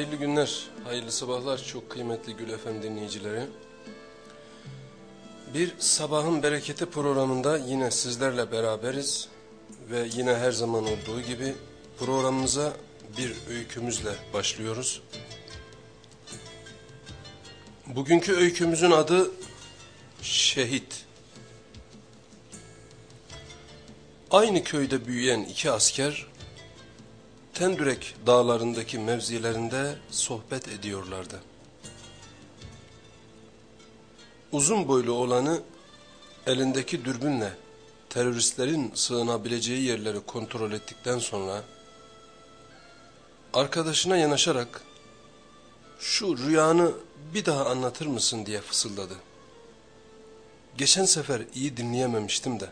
Hayırlı günler, hayırlı sabahlar çok kıymetli Gül Efem dinleyicileri. Bir sabahın bereketi programında yine sizlerle beraberiz ve yine her zaman olduğu gibi programımıza bir öykümüzle başlıyoruz. Bugünkü öykümüzün adı Şehit. Aynı köyde büyüyen iki asker Tendürek dağlarındaki mevzilerinde sohbet ediyorlardı. Uzun boylu olanı elindeki dürbünle teröristlerin sığınabileceği yerleri kontrol ettikten sonra arkadaşına yanaşarak şu rüyanı bir daha anlatır mısın diye fısıldadı. Geçen sefer iyi dinleyememiştim de.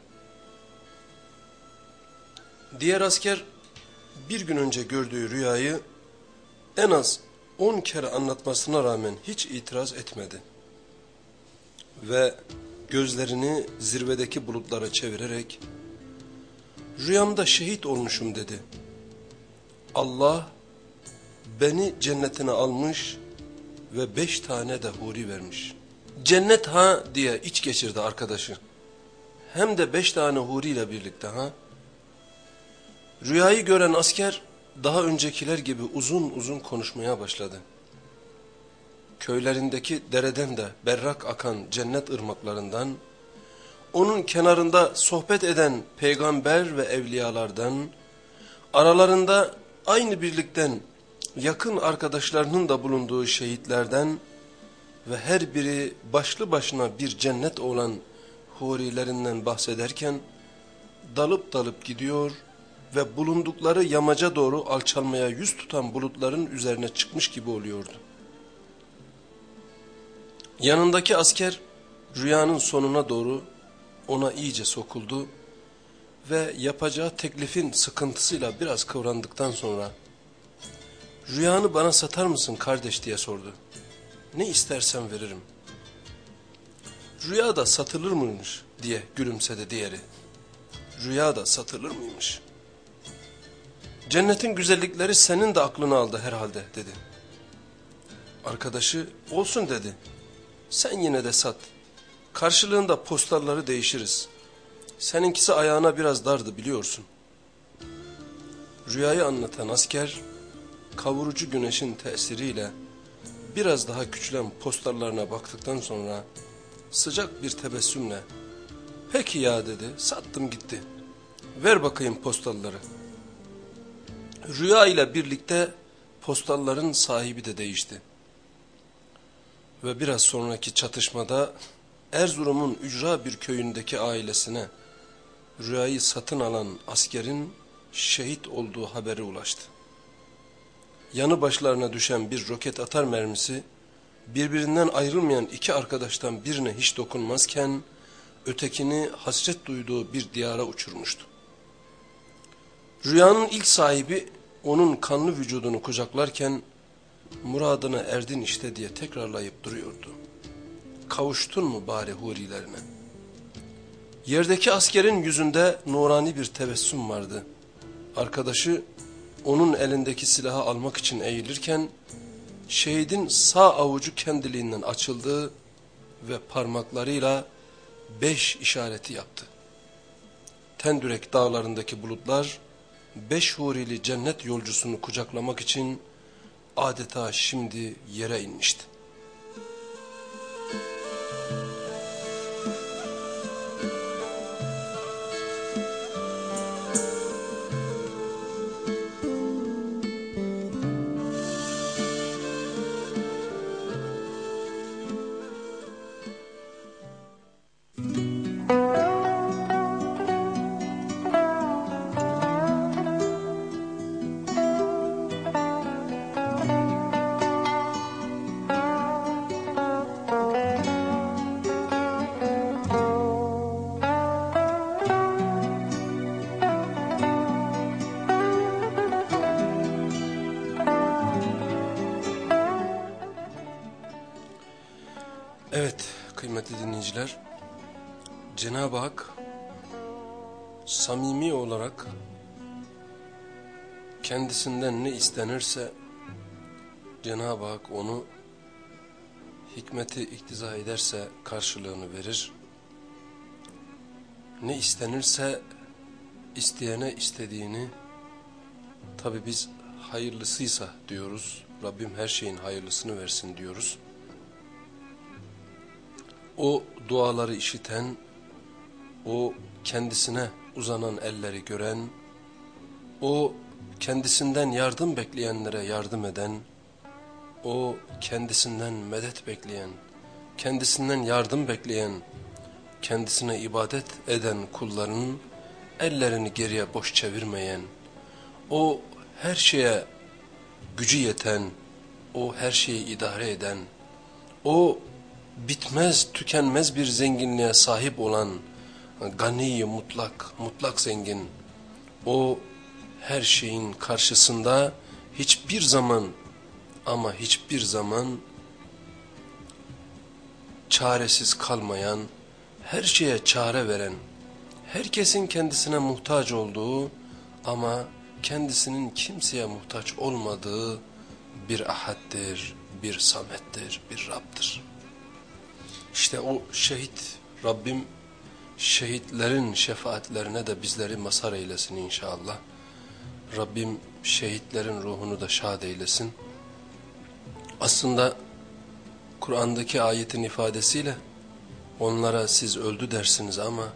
Diğer asker bir gün önce gördüğü rüyayı en az on kere anlatmasına rağmen hiç itiraz etmedi. Ve gözlerini zirvedeki bulutlara çevirerek rüyamda şehit olmuşum dedi. Allah beni cennetine almış ve beş tane de huri vermiş. Cennet ha diye iç geçirdi arkadaşı. Hem de beş tane huri ile birlikte ha. Rüyayı gören asker daha öncekiler gibi uzun uzun konuşmaya başladı. Köylerindeki dereden de berrak akan cennet ırmaklarından, onun kenarında sohbet eden peygamber ve evliyalardan, aralarında aynı birlikten yakın arkadaşlarının da bulunduğu şehitlerden ve her biri başlı başına bir cennet olan hurilerinden bahsederken, dalıp dalıp gidiyor ve bulundukları yamaca doğru alçalmaya yüz tutan bulutların üzerine çıkmış gibi oluyordu. Yanındaki asker rüyanın sonuna doğru ona iyice sokuldu ve yapacağı teklifin sıkıntısıyla biraz kıvrandıktan sonra rüyanı bana satar mısın kardeş diye sordu. Ne istersen veririm. Rüya da satılır mıymış diye gülümsedi diğeri. Rüya da satılır mıymış? Cennetin güzellikleri senin de aklını aldı herhalde dedi. Arkadaşı olsun dedi. Sen yine de sat. Karşılığında postalları değişiriz. Seninkisi ayağına biraz dardı biliyorsun. Rüyayı anlatan asker kavurucu güneşin tesiriyle biraz daha küçülen postallarına baktıktan sonra sıcak bir tebessümle peki ya dedi sattım gitti. Ver bakayım postalları.'' Rüya ile birlikte postalların sahibi de değişti. Ve biraz sonraki çatışmada Erzurum'un ücra bir köyündeki ailesine rüyayı satın alan askerin şehit olduğu haberi ulaştı. Yanı başlarına düşen bir roket atar mermisi birbirinden ayrılmayan iki arkadaştan birine hiç dokunmazken ötekini hasret duyduğu bir diyara uçurmuştu. Rüyanın ilk sahibi onun kanlı vücudunu kucaklarken muradına erdin işte diye tekrarlayıp duruyordu. Kavuştun mu bari hurilerine? Yerdeki askerin yüzünde nurani bir tebessüm vardı. Arkadaşı onun elindeki silahı almak için eğilirken şehidin sağ avucu kendiliğinden açıldı ve parmaklarıyla beş işareti yaptı. Tendürek dağlarındaki bulutlar beş hurili cennet yolcusunu kucaklamak için adeta şimdi yere inmişti. Cenab-ı Hak samimi olarak kendisinden ne istenirse Cenab-ı Hak onu hikmeti iktiza ederse karşılığını verir. Ne istenirse isteyene istediğini tabi biz hayırlısıysa diyoruz. Rabbim her şeyin hayırlısını versin diyoruz. O duaları işiten, o kendisine uzanan elleri gören, o kendisinden yardım bekleyenlere yardım eden, o kendisinden medet bekleyen, kendisinden yardım bekleyen, kendisine ibadet eden kullarının ellerini geriye boş çevirmeyen, o her şeye gücü yeten, o her şeyi idare eden, o bitmez tükenmez bir zenginliğe sahip olan gani mutlak, mutlak zengin, o her şeyin karşısında hiçbir zaman ama hiçbir zaman çaresiz kalmayan, her şeye çare veren, herkesin kendisine muhtaç olduğu ama kendisinin kimseye muhtaç olmadığı bir ahaddir, bir samettir, bir Rab'dır. İşte o şehit Rabbim şehitlerin şefaatlerine de bizleri mazhar eylesin inşallah. Rabbim şehitlerin ruhunu da şad eylesin. Aslında Kur'an'daki ayetin ifadesiyle onlara siz öldü dersiniz ama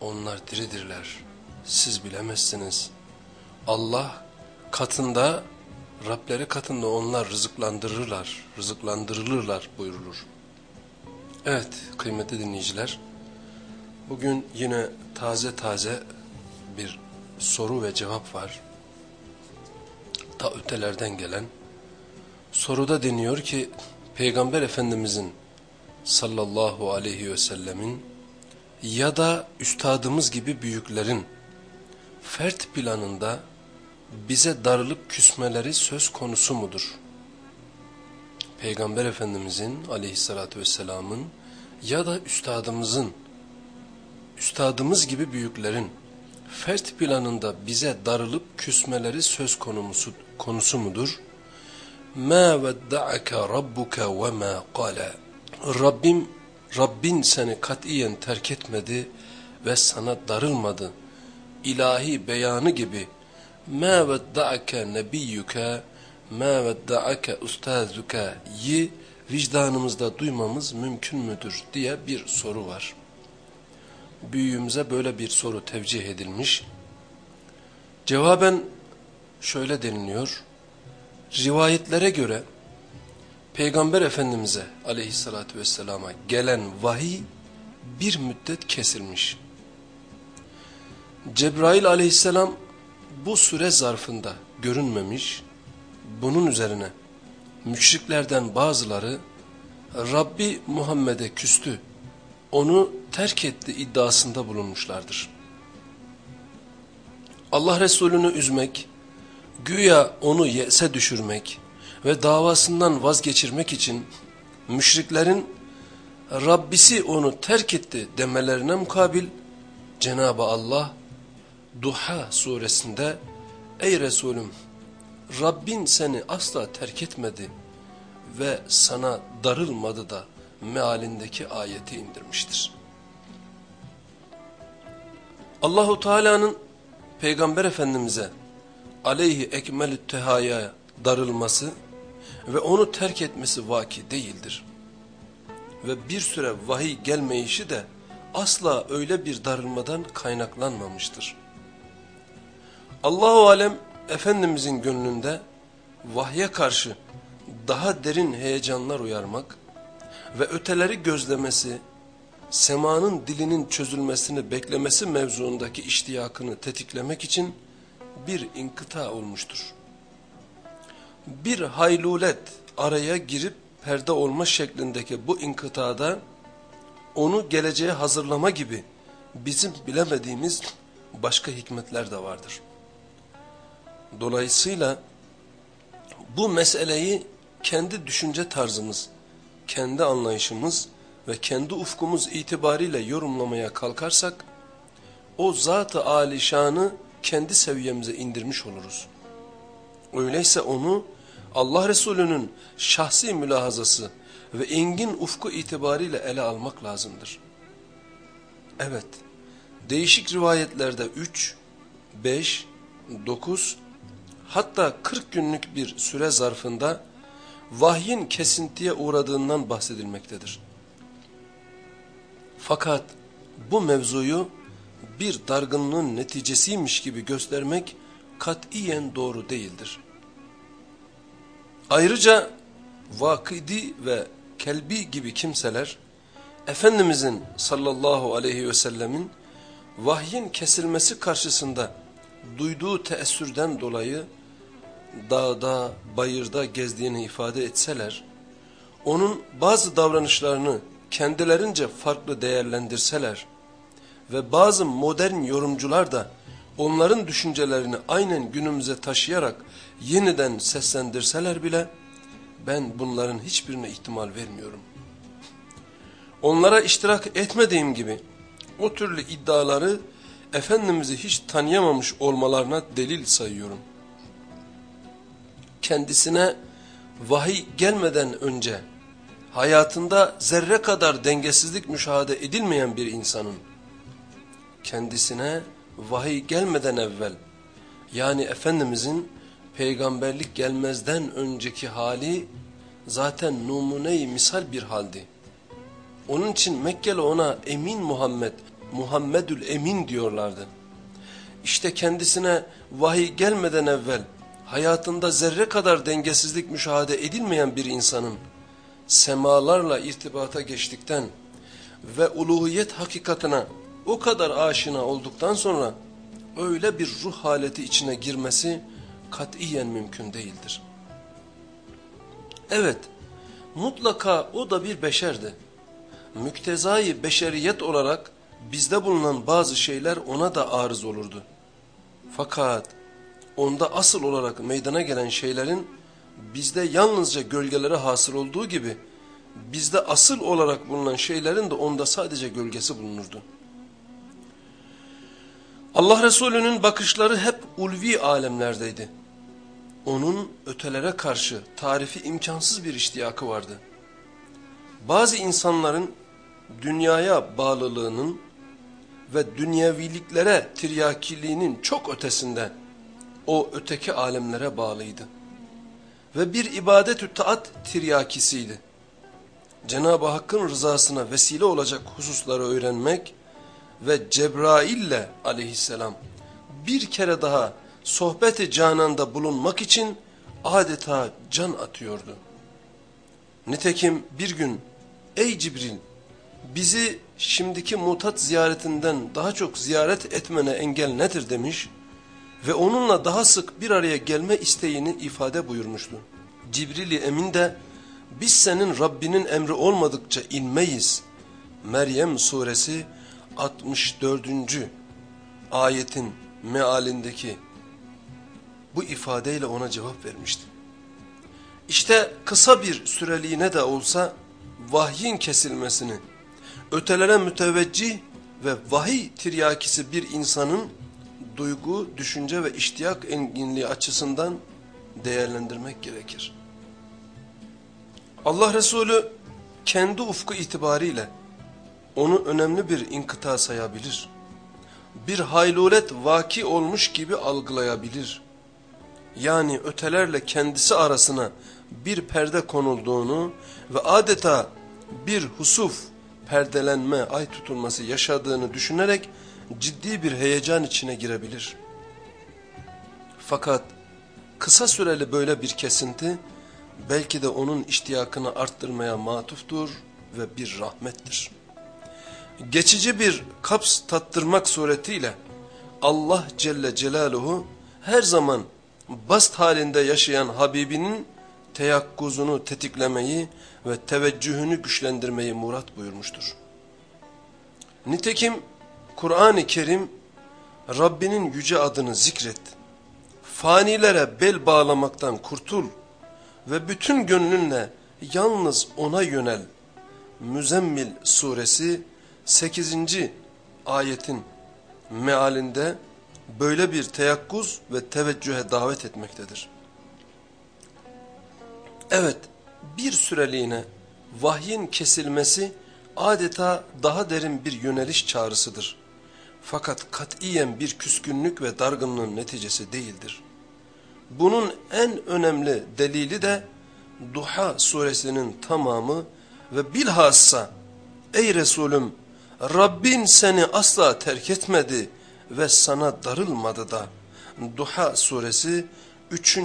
onlar diridirler. Siz bilemezsiniz. Allah katında, Rableri katında onlar rızıklandırırlar, rızıklandırılırlar buyurulur. Evet kıymetli dinleyiciler, bugün yine taze taze bir soru ve cevap var. Ta ötelerden gelen. Soruda deniyor ki, Peygamber Efendimizin sallallahu aleyhi ve sellemin ya da üstadımız gibi büyüklerin fert planında bize darılıp küsmeleri söz konusu mudur? Peygamber Efendimizin aleyhissalatü vesselamın ya da üstadımızın, üstadımız gibi büyüklerin fert planında bize darılıp küsmeleri söz konusu, konusu mudur? مَا وَدَّعَكَ رَبُّكَ وَمَا قَالَ Rabbim, Rabbin seni katiyen terk etmedi ve sana darılmadı. İlahi beyanı gibi مَا وَدَّعَكَ نَبِيُّكَ مَا وَدَّعَكَ اُسْتَاذُكَ yi vicdanımızda duymamız mümkün müdür diye bir soru var. Büyüğümüze böyle bir soru tevcih edilmiş. Cevaben şöyle deniliyor. Rivayetlere göre Peygamber Efendimiz'e aleyhissalatü vesselama gelen vahiy bir müddet kesilmiş. Cebrail aleyhisselam bu süre zarfında görünmemiş, bunun üzerine müşriklerden bazıları Rabbi Muhammed'e küstü, onu terk etti iddiasında bulunmuşlardır. Allah Resulü'nü üzmek, güya onu yese düşürmek ve davasından vazgeçirmek için müşriklerin Rabbisi onu terk etti demelerine mukabil Cenab-ı Allah Duha suresinde Ey Resulüm Rabbin seni asla terk etmedi ve sana darılmadı da mealindeki ayeti indirmiştir. Allahu Teala'nın Peygamber Efendimiz'e aleyhi ekmelü tehaya darılması ve onu terk etmesi vaki değildir. Ve bir süre vahiy gelmeyişi de asla öyle bir darılmadan kaynaklanmamıştır. Allahu Alem Efendimizin gönlünde vahye karşı daha derin heyecanlar uyarmak ve öteleri gözlemesi, semanın dilinin çözülmesini beklemesi mevzuundaki iştiyakını tetiklemek için bir inkıta olmuştur. Bir haylulet araya girip perde olma şeklindeki bu inkıtada onu geleceğe hazırlama gibi bizim bilemediğimiz başka hikmetler de vardır. Dolayısıyla bu meseleyi kendi düşünce tarzımız, kendi anlayışımız ve kendi ufkumuz itibariyle yorumlamaya kalkarsak, o zat-ı alişanı kendi seviyemize indirmiş oluruz. Öyleyse onu Allah Resulü'nün şahsi mülahazası ve engin ufku itibariyle ele almak lazımdır. Evet, değişik rivayetlerde 3, 5, 9 hatta 40 günlük bir süre zarfında vahyin kesintiye uğradığından bahsedilmektedir. Fakat bu mevzuyu bir dargınlığın neticesiymiş gibi göstermek katiyen doğru değildir. Ayrıca vakidi ve kelbi gibi kimseler Efendimizin sallallahu aleyhi ve sellemin vahyin kesilmesi karşısında duyduğu teessürden dolayı dağda, bayırda gezdiğini ifade etseler, onun bazı davranışlarını kendilerince farklı değerlendirseler ve bazı modern yorumcular da onların düşüncelerini aynen günümüze taşıyarak yeniden seslendirseler bile ben bunların hiçbirine ihtimal vermiyorum. Onlara iştirak etmediğim gibi o türlü iddiaları Efendimiz'i hiç tanıyamamış olmalarına delil sayıyorum. Kendisine vahiy gelmeden önce hayatında zerre kadar dengesizlik müşahede edilmeyen bir insanın kendisine vahiy gelmeden evvel yani Efendimizin peygamberlik gelmezden önceki hali zaten numune misal bir haldi. Onun için Mekkeli ona Emin Muhammed, Muhammedül Emin diyorlardı. İşte kendisine vahiy gelmeden evvel hayatında zerre kadar dengesizlik müşahede edilmeyen bir insanın semalarla irtibata geçtikten ve uluhiyet hakikatine o kadar aşina olduktan sonra öyle bir ruh haleti içine girmesi katiyen mümkün değildir. Evet, mutlaka o da bir beşerdi. Müktezai beşeriyet olarak bizde bulunan bazı şeyler ona da arız olurdu. Fakat onda asıl olarak meydana gelen şeylerin bizde yalnızca gölgeleri hasıl olduğu gibi bizde asıl olarak bulunan şeylerin de onda sadece gölgesi bulunurdu. Allah Resulü'nün bakışları hep ulvi alemlerdeydi. Onun ötelere karşı tarifi imkansız bir iştiyakı vardı. Bazı insanların dünyaya bağlılığının ve dünyeviliklere tiryakiliğinin çok ötesinde o öteki alemlere bağlıydı. Ve bir ibadet-ü taat tiryakisiydi. Cenab-ı Hakk'ın rızasına vesile olacak hususları öğrenmek ve Cebrail'le aleyhisselam bir kere daha sohbeti cananda bulunmak için adeta can atıyordu. Nitekim bir gün ey Cibril bizi şimdiki mutat ziyaretinden daha çok ziyaret etmene engel nedir demiş ve onunla daha sık bir araya gelme isteğini ifade buyurmuştu. Cibril-i Emin de biz senin Rabbinin emri olmadıkça inmeyiz. Meryem suresi 64. ayetin mealindeki bu ifadeyle ona cevap vermişti. İşte kısa bir süreliğine de olsa vahyin kesilmesini, ötelere müteveccih ve vahiy tiryakisi bir insanın duygu, düşünce ve iştiyak enginliği açısından değerlendirmek gerekir. Allah Resulü kendi ufku itibariyle onu önemli bir inkıta sayabilir. Bir haylulet vaki olmuş gibi algılayabilir. Yani ötelerle kendisi arasına bir perde konulduğunu ve adeta bir husuf, perdelenme, ay tutulması yaşadığını düşünerek ciddi bir heyecan içine girebilir. Fakat kısa süreli böyle bir kesinti belki de onun iştiyakını arttırmaya matuftur ve bir rahmettir geçici bir kaps tattırmak suretiyle Allah Celle Celaluhu her zaman bast halinde yaşayan Habibinin teyakkuzunu tetiklemeyi ve teveccühünü güçlendirmeyi murat buyurmuştur. Nitekim Kur'an-ı Kerim Rabbinin yüce adını zikret, fanilere bel bağlamaktan kurtul ve bütün gönlünle yalnız ona yönel. Müzemmil suresi 8. ayetin mealinde böyle bir teyakkuz ve teveccühe davet etmektedir. Evet bir süreliğine vahyin kesilmesi adeta daha derin bir yöneliş çağrısıdır. Fakat katiyen bir küskünlük ve dargınlığın neticesi değildir. Bunun en önemli delili de Duha suresinin tamamı ve bilhassa ey Resulüm Rabbin seni asla terk etmedi ve sana darılmadı da Duha suresi 3.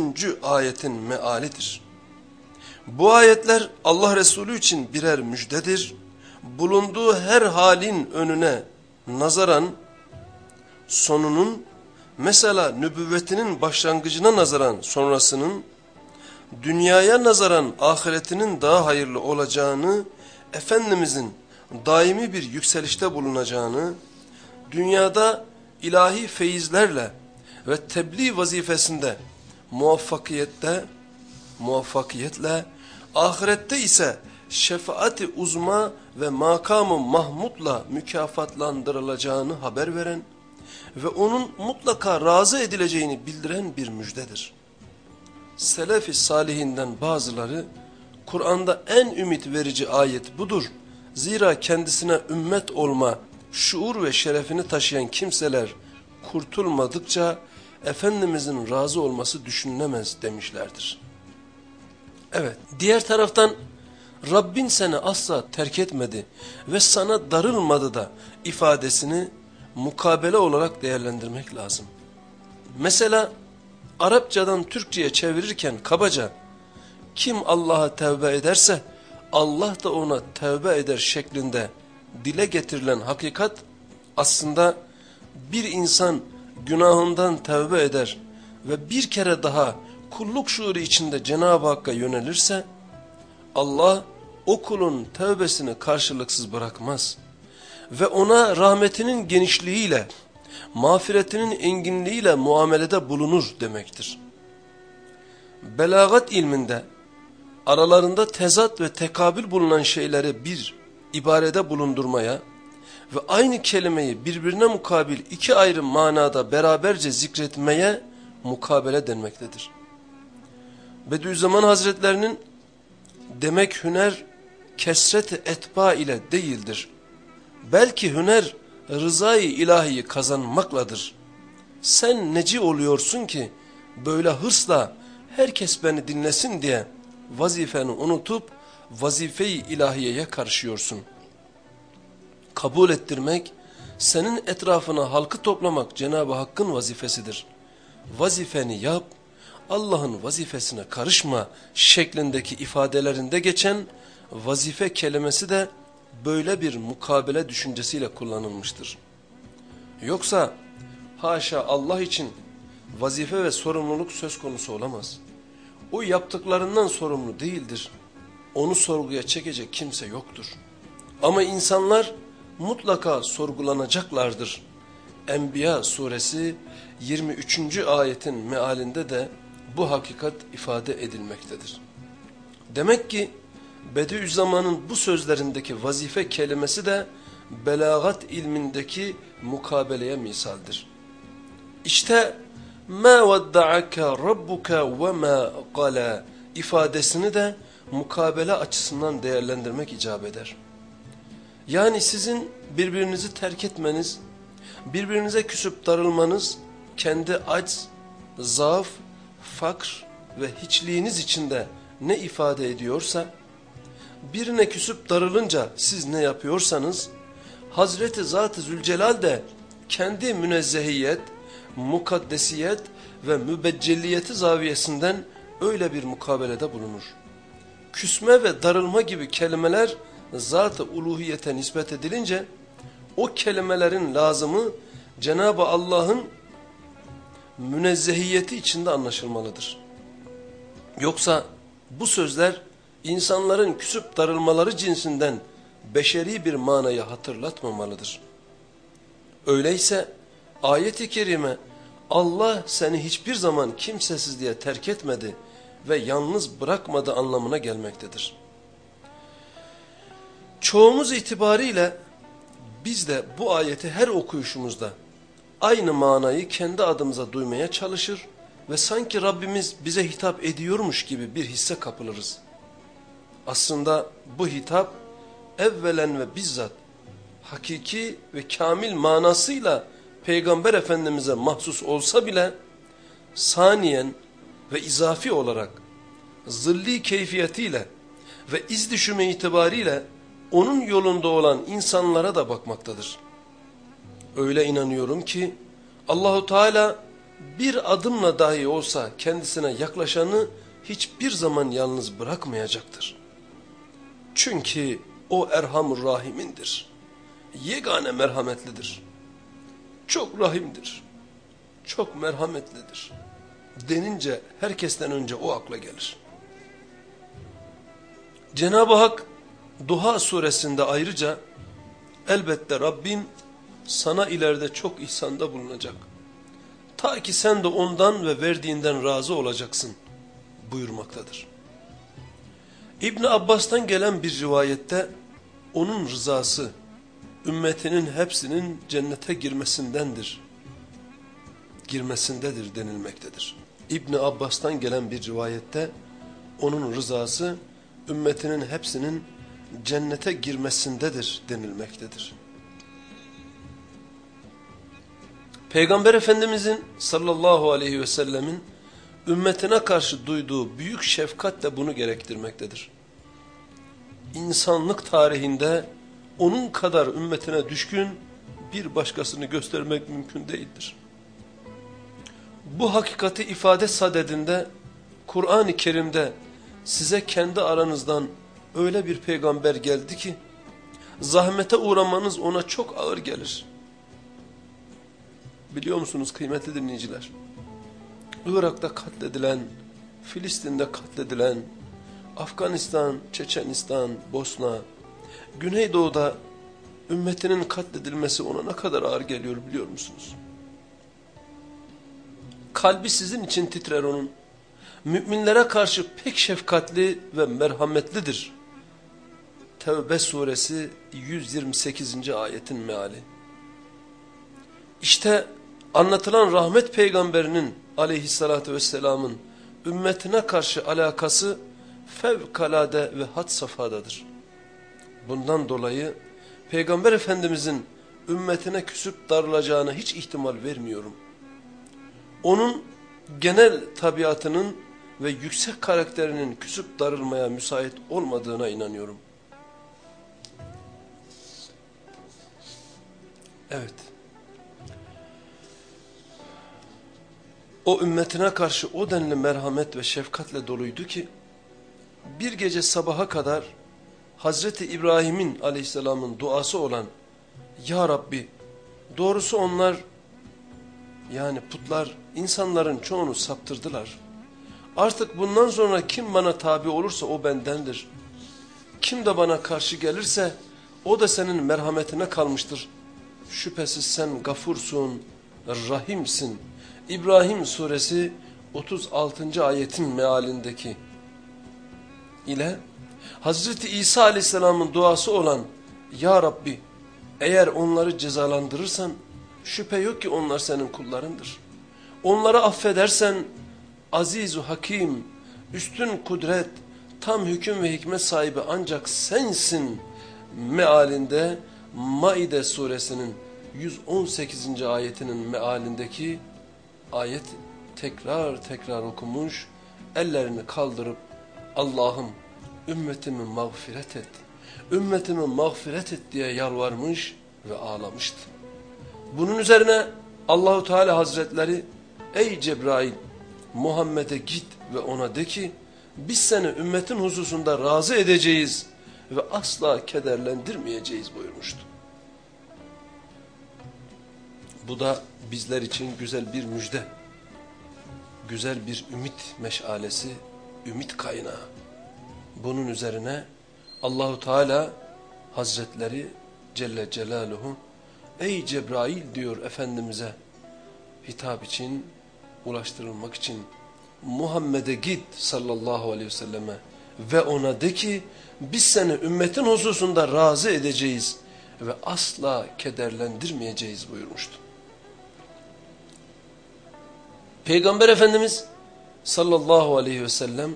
ayetin mealidir. Bu ayetler Allah Resulü için birer müjdedir. Bulunduğu her halin önüne nazaran sonunun mesela nübüvvetinin başlangıcına nazaran sonrasının dünyaya nazaran ahiretinin daha hayırlı olacağını Efendimizin daimi bir yükselişte bulunacağını dünyada ilahi feyizlerle ve tebliğ vazifesinde muvaffakiyette muvaffakiyetle ahirette ise şefaati uzma ve makamı mahmudla mükafatlandırılacağını haber veren ve onun mutlaka razı edileceğini bildiren bir müjdedir. Selefi salihinden bazıları Kur'an'da en ümit verici ayet budur. Zira kendisine ümmet olma, şuur ve şerefini taşıyan kimseler kurtulmadıkça Efendimizin razı olması düşünülemez demişlerdir. Evet diğer taraftan Rabbin seni asla terk etmedi ve sana darılmadı da ifadesini mukabele olarak değerlendirmek lazım. Mesela Arapçadan Türkçe'ye çevirirken kabaca kim Allah'a tevbe ederse Allah da ona tevbe eder şeklinde dile getirilen hakikat aslında bir insan günahından tevbe eder ve bir kere daha kulluk şuuru içinde Cenab-ı Hakk'a yönelirse Allah o kulun tevbesini karşılıksız bırakmaz ve ona rahmetinin genişliğiyle mağfiretinin enginliğiyle muamelede bulunur demektir. Belagat ilminde aralarında tezat ve tekabül bulunan şeyleri bir ibarede bulundurmaya ve aynı kelimeyi birbirine mukabil iki ayrı manada beraberce zikretmeye mukabele denmektedir. Bediüzzaman Hazretlerinin demek hüner kesret etba ile değildir. Belki hüner rızayı ilahiyi kazanmakladır. Sen neci oluyorsun ki böyle hırsla herkes beni dinlesin diye vazifeni unutup vazifeyi ilahiyeye karışıyorsun. Kabul ettirmek, senin etrafına halkı toplamak Cenab-ı Hakk'ın vazifesidir. Vazifeni yap, Allah'ın vazifesine karışma şeklindeki ifadelerinde geçen vazife kelimesi de böyle bir mukabele düşüncesiyle kullanılmıştır. Yoksa haşa Allah için vazife ve sorumluluk söz konusu olamaz. O yaptıklarından sorumlu değildir. Onu sorguya çekecek kimse yoktur. Ama insanlar mutlaka sorgulanacaklardır. Enbiya suresi 23. ayetin mealinde de bu hakikat ifade edilmektedir. Demek ki Bediüzzaman'ın bu sözlerindeki vazife kelimesi de belagat ilmindeki mukabeleye misaldir. İşte ma vedda'aka rabbuka ve ma qala ifadesini de mukabele açısından değerlendirmek icap eder. Yani sizin birbirinizi terk etmeniz, birbirinize küsüp darılmanız kendi acz, zaaf, fakr ve hiçliğiniz içinde ne ifade ediyorsa birine küsüp darılınca siz ne yapıyorsanız, Hazreti Zat-ı Zülcelal de kendi münezzehiyet, mukaddesiyet ve mübeccelliyeti zaviyesinden öyle bir mukabelede bulunur. Küsme ve darılma gibi kelimeler zat-ı uluhiyete nispet edilince o kelimelerin lazımı Cenab-ı Allah'ın münezzehiyeti içinde anlaşılmalıdır. Yoksa bu sözler insanların küsüp darılmaları cinsinden beşeri bir manayı hatırlatmamalıdır. Öyleyse ayet-i kerime Allah seni hiçbir zaman kimsesiz diye terk etmedi ve yalnız bırakmadı anlamına gelmektedir. Çoğumuz itibariyle biz de bu ayeti her okuyuşumuzda aynı manayı kendi adımıza duymaya çalışır ve sanki Rabbimiz bize hitap ediyormuş gibi bir hisse kapılırız. Aslında bu hitap evvelen ve bizzat hakiki ve kamil manasıyla Peygamber Efendimiz'e mahsus olsa bile saniyen ve izafi olarak zilli keyfiyetiyle ve iz düşümü itibariyle onun yolunda olan insanlara da bakmaktadır. Öyle inanıyorum ki Allahu Teala bir adımla dahi olsa kendisine yaklaşanı hiçbir zaman yalnız bırakmayacaktır. Çünkü o Erhamur Rahim'indir. Yegane merhametlidir. Çok rahimdir. Çok merhametlidir. Denince herkesten önce o akla gelir. Cenab-ı Hak Duha suresinde ayrıca elbette Rabbim sana ileride çok ihsanda bulunacak. Ta ki sen de ondan ve verdiğinden razı olacaksın buyurmaktadır. İbn Abbas'tan gelen bir rivayette onun rızası ümmetinin hepsinin cennete girmesindendir. Girmesindedir denilmektedir. İbn Abbas'tan gelen bir rivayette onun rızası ümmetinin hepsinin cennete girmesindedir denilmektedir. Peygamber Efendimizin sallallahu aleyhi ve sellemin ümmetine karşı duyduğu büyük şefkat de bunu gerektirmektedir. İnsanlık tarihinde onun kadar ümmetine düşkün bir başkasını göstermek mümkün değildir. Bu hakikati ifade sadedinde Kur'an-ı Kerim'de size kendi aranızdan öyle bir peygamber geldi ki zahmete uğramanız ona çok ağır gelir. Biliyor musunuz kıymetli dinleyiciler? Irak'ta katledilen, Filistin'de katledilen, Afganistan, Çeçenistan, Bosna, Güneydoğu'da ümmetinin katledilmesi ona ne kadar ağır geliyor biliyor musunuz? Kalbi sizin için titrer onun. Müminlere karşı pek şefkatli ve merhametlidir. Tevbe suresi 128. ayetin meali. İşte anlatılan rahmet peygamberinin aleyhissalatü vesselamın ümmetine karşı alakası fevkalade ve had safhadadır. Bundan dolayı peygamber efendimizin ümmetine küsüp darılacağına hiç ihtimal vermiyorum. Onun genel tabiatının ve yüksek karakterinin küsüp darılmaya müsait olmadığına inanıyorum. Evet. O ümmetine karşı o denli merhamet ve şefkatle doluydu ki bir gece sabaha kadar Hazreti İbrahim'in aleyhisselamın duası olan Ya Rabbi doğrusu onlar yani putlar insanların çoğunu saptırdılar. Artık bundan sonra kim bana tabi olursa o bendendir. Kim de bana karşı gelirse o da senin merhametine kalmıştır. Şüphesiz sen gafursun, rahimsin. İbrahim suresi 36. ayetin mealindeki ile Hazreti İsa aleyhisselamın duası olan Ya Rabbi eğer onları cezalandırırsan şüphe yok ki onlar senin kullarındır. Onları affedersen azizu hakim, üstün kudret, tam hüküm ve hikmet sahibi ancak sensin mealinde Maide suresinin 118. ayetinin mealindeki ayet tekrar tekrar okumuş, ellerini kaldırıp Allah'ım ümmetimi mağfiret et, ümmetimi mağfiret et diye yalvarmış ve ağlamıştı. Bunun üzerine Allahu Teala Hazretleri ey Cebrail Muhammed'e git ve ona de ki biz seni ümmetin hususunda razı edeceğiz ve asla kederlendirmeyeceğiz buyurmuştu. Bu da bizler için güzel bir müjde, güzel bir ümit meşalesi, ümit kaynağı. Bunun üzerine Allahu Teala Hazretleri Celle Celaluhu ey Cebrail diyor Efendimiz'e hitap için ulaştırılmak için Muhammed'e git sallallahu aleyhi ve selleme ve ona de ki biz seni ümmetin hususunda razı edeceğiz ve asla kederlendirmeyeceğiz buyurmuştu. Peygamber Efendimiz sallallahu aleyhi ve sellem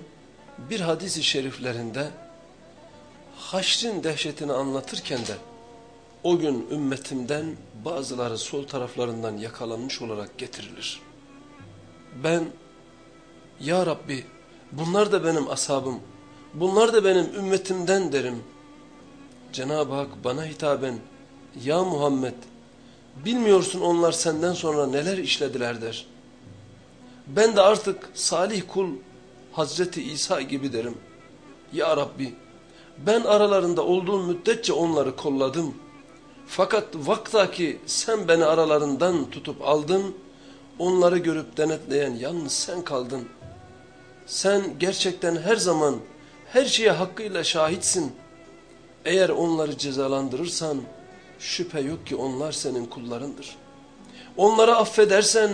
bir hadisi şeriflerinde haşrin dehşetini anlatırken de o gün ümmetimden bazıları sol taraflarından yakalanmış olarak getirilir. Ben ya Rabbi bunlar da benim ashabım, bunlar da benim ümmetimden derim. Cenab-ı Hak bana hitaben ya Muhammed bilmiyorsun onlar senden sonra neler işlediler der. Ben de artık salih kul Hazreti İsa gibi derim. Ya Rabbi ben aralarında olduğum müddetçe onları kolladım. Fakat vaktaki sen beni aralarından tutup aldın, onları görüp denetleyen yalnız sen kaldın. Sen gerçekten her zaman her şeye hakkıyla şahitsin. Eğer onları cezalandırırsan şüphe yok ki onlar senin kullarındır. Onları affedersen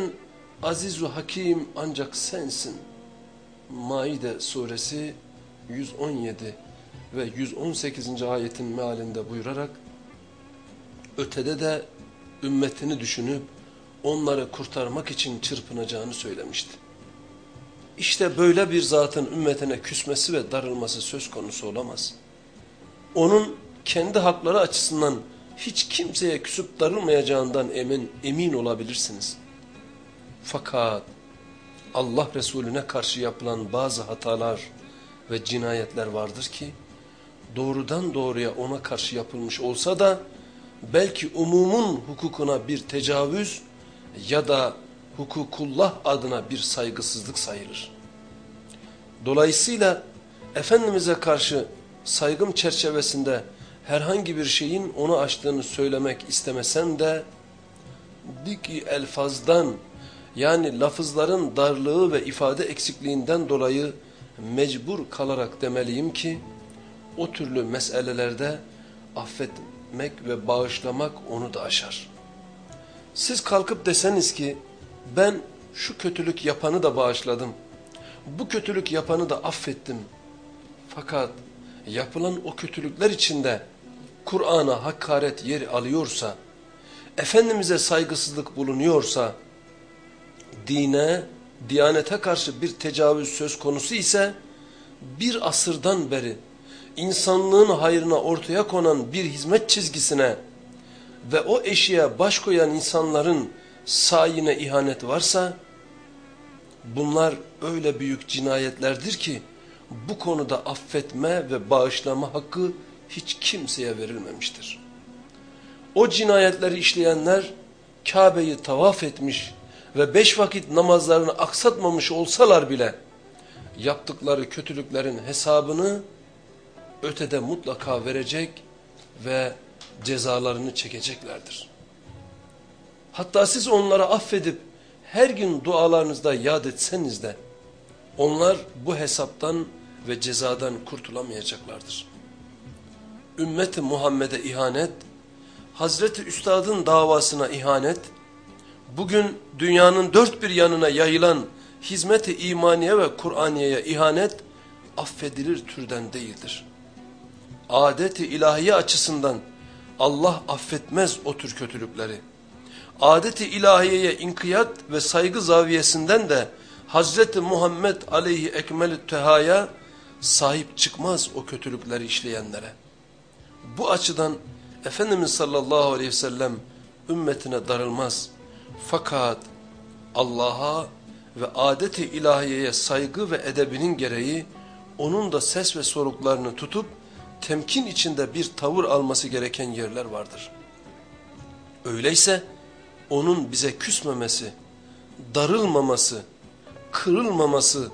aziz ve hakim ancak sensin. Maide suresi 117 ve 118. ayetin mealinde buyurarak ötede de ümmetini düşünüp onları kurtarmak için çırpınacağını söylemişti. İşte böyle bir zatın ümmetine küsmesi ve darılması söz konusu olamaz. Onun kendi hakları açısından hiç kimseye küsüp darılmayacağından emin, emin olabilirsiniz. Fakat Allah Resulüne karşı yapılan bazı hatalar ve cinayetler vardır ki doğrudan doğruya ona karşı yapılmış olsa da belki umumun hukukuna bir tecavüz ya da hukukullah adına bir saygısızlık sayılır. Dolayısıyla Efendimiz'e karşı saygım çerçevesinde herhangi bir şeyin onu aştığını söylemek istemesem de diki elfazdan yani lafızların darlığı ve ifade eksikliğinden dolayı mecbur kalarak demeliyim ki o türlü meselelerde affetmek ve bağışlamak onu da aşar. Siz kalkıp deseniz ki ben şu kötülük yapanı da bağışladım. Bu kötülük yapanı da affettim. Fakat yapılan o kötülükler içinde Kur'an'a hakaret yeri alıyorsa, Efendimiz'e saygısızlık bulunuyorsa, dine, diyanete karşı bir tecavüz söz konusu ise, bir asırdan beri insanlığın hayrına ortaya konan bir hizmet çizgisine ve o eşiğe baş koyan insanların sayine ihanet varsa, bunlar öyle büyük cinayetlerdir ki, bu konuda affetme ve bağışlama hakkı hiç kimseye verilmemiştir. O cinayetleri işleyenler Kabe'yi tavaf etmiş ve beş vakit namazlarını aksatmamış olsalar bile yaptıkları kötülüklerin hesabını ötede mutlaka verecek ve cezalarını çekeceklerdir. Hatta siz onları affedip her gün dualarınızda yad etseniz de onlar bu hesaptan ve cezadan kurtulamayacaklardır. Ümmeti Muhammed'e ihanet, Hazreti Üstad'ın davasına ihanet, bugün dünyanın dört bir yanına yayılan hizmeti imaniye ve Kur'aniye'ye ihanet affedilir türden değildir. Adeti ilahiye açısından Allah affetmez o tür kötülükleri. Adeti ilahiyeye inkiyat ve saygı zaviyesinden de Hazreti Muhammed aleyhi ekmelü tehaya sahip çıkmaz o kötülükleri işleyenlere. Bu açıdan Efendimiz sallallahu aleyhi ve sellem ümmetine darılmaz. Fakat Allah'a ve adeti ilahiyeye saygı ve edebinin gereği onun da ses ve soruklarını tutup temkin içinde bir tavır alması gereken yerler vardır. Öyleyse onun bize küsmemesi, darılmaması, kırılmaması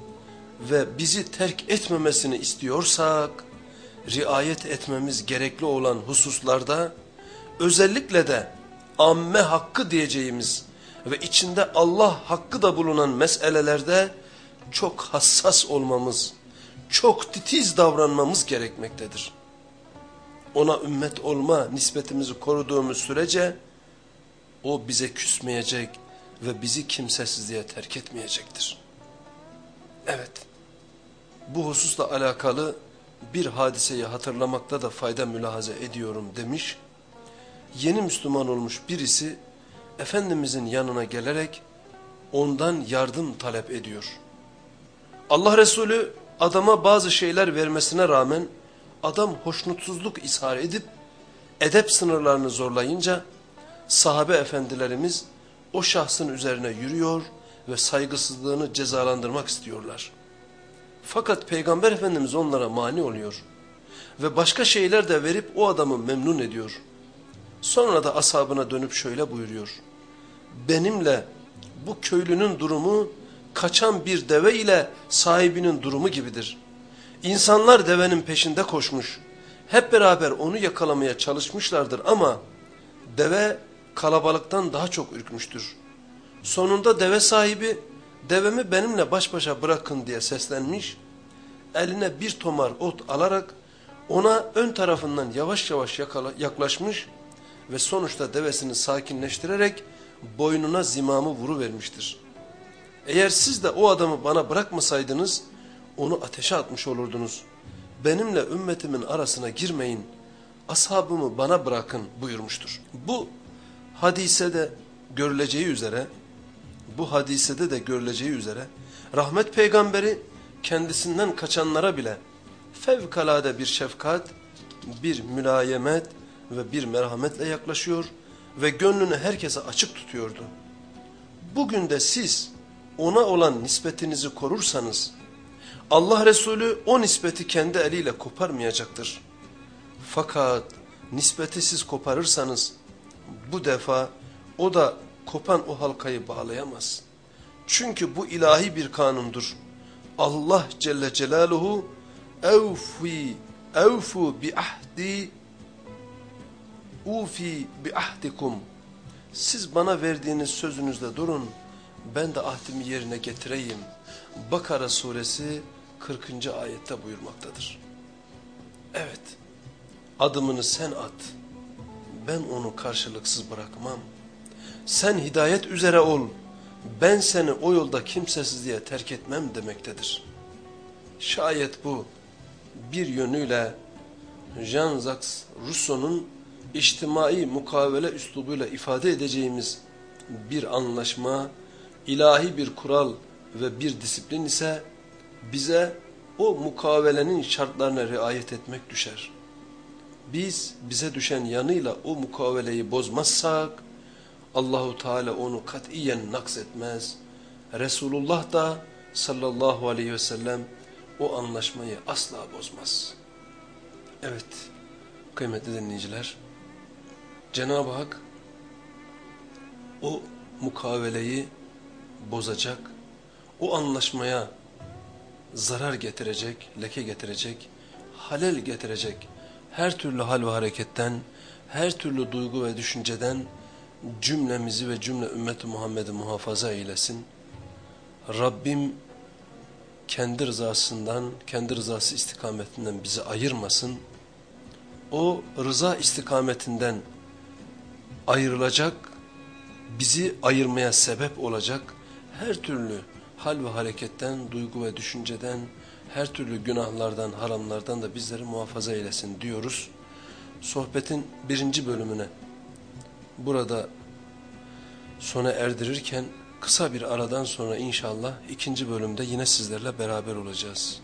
ve bizi terk etmemesini istiyorsak, riayet etmemiz gerekli olan hususlarda, özellikle de amme hakkı diyeceğimiz ve içinde Allah hakkı da bulunan meselelerde çok hassas olmamız, çok titiz davranmamız gerekmektedir. Ona ümmet olma nispetimizi koruduğumuz sürece, o bize küsmeyecek ve bizi kimsesizliğe terk etmeyecektir. Evet, bu hususla alakalı bir hadiseyi hatırlamakta da fayda mülahaza ediyorum demiş. Yeni Müslüman olmuş birisi Efendimizin yanına gelerek ondan yardım talep ediyor. Allah Resulü adama bazı şeyler vermesine rağmen adam hoşnutsuzluk ishar edip edep sınırlarını zorlayınca sahabe efendilerimiz o şahsın üzerine yürüyor ve saygısızlığını cezalandırmak istiyorlar. Fakat Peygamber Efendimiz onlara mani oluyor ve başka şeyler de verip o adamı memnun ediyor. Sonra da ashabına dönüp şöyle buyuruyor. Benimle bu köylünün durumu kaçan bir deve ile sahibinin durumu gibidir. İnsanlar devenin peşinde koşmuş. Hep beraber onu yakalamaya çalışmışlardır ama deve kalabalıktan daha çok ürkmüştür. Sonunda deve sahibi devemi benimle baş başa bırakın diye seslenmiş. Eline bir tomar ot alarak ona ön tarafından yavaş yavaş yaklaşmış ve sonuçta devesini sakinleştirerek boynuna zimamı vuru vermiştir. Eğer siz de o adamı bana bırakmasaydınız onu ateşe atmış olurdunuz. Benimle ümmetimin arasına girmeyin, ashabımı bana bırakın buyurmuştur. Bu hadisede görüleceği üzere, bu hadisede de görüleceği üzere rahmet peygamberi kendisinden kaçanlara bile fevkalade bir şefkat, bir mülayemet ve bir merhametle yaklaşıyor ve gönlünü herkese açık tutuyordu. Bugün de siz ona olan nispetinizi korursanız Allah Resulü o nispeti kendi eliyle koparmayacaktır. Fakat nispeti siz koparırsanız bu defa o da kopan o halkayı bağlayamaz. Çünkü bu ilahi bir kanundur. Allah Celle Celaluhu evfi evfu bi ahdi ufi bi ahdikum siz bana verdiğiniz sözünüzde durun ben de ahdimi yerine getireyim. Bakara suresi 40. ayette buyurmaktadır. Evet adımını sen at ben onu karşılıksız bırakmam. Sen hidayet üzere ol ben seni o yolda kimsesiz diye terk etmem demektedir. Şayet bu bir yönüyle Jean-Jacques Rousseau'nun içtimai mukavele üslubuyla ifade edeceğimiz bir anlaşma, ilahi bir kural ve bir disiplin ise bize o mukavelenin şartlarına riayet etmek düşer. Biz bize düşen yanıyla o mukaveleyi bozmazsak Allahu Teala onu katiyen naks etmez. Resulullah da sallallahu aleyhi ve sellem o anlaşmayı asla bozmaz. Evet kıymetli dinleyiciler Cenab-ı Hak o mukaveleyi bozacak, o anlaşmaya zarar getirecek, leke getirecek, halel getirecek her türlü hal ve hareketten, her türlü duygu ve düşünceden cümlemizi ve cümle ümmeti Muhammed'i muhafaza eylesin. Rabbim kendi rızasından, kendi rızası istikametinden bizi ayırmasın. O rıza istikametinden ayrılacak, bizi ayırmaya sebep olacak her türlü hal ve hareketten, duygu ve düşünceden, her türlü günahlardan, haramlardan da bizleri muhafaza eylesin diyoruz. Sohbetin birinci bölümüne burada sona erdirirken kısa bir aradan sonra inşallah ikinci bölümde yine sizlerle beraber olacağız.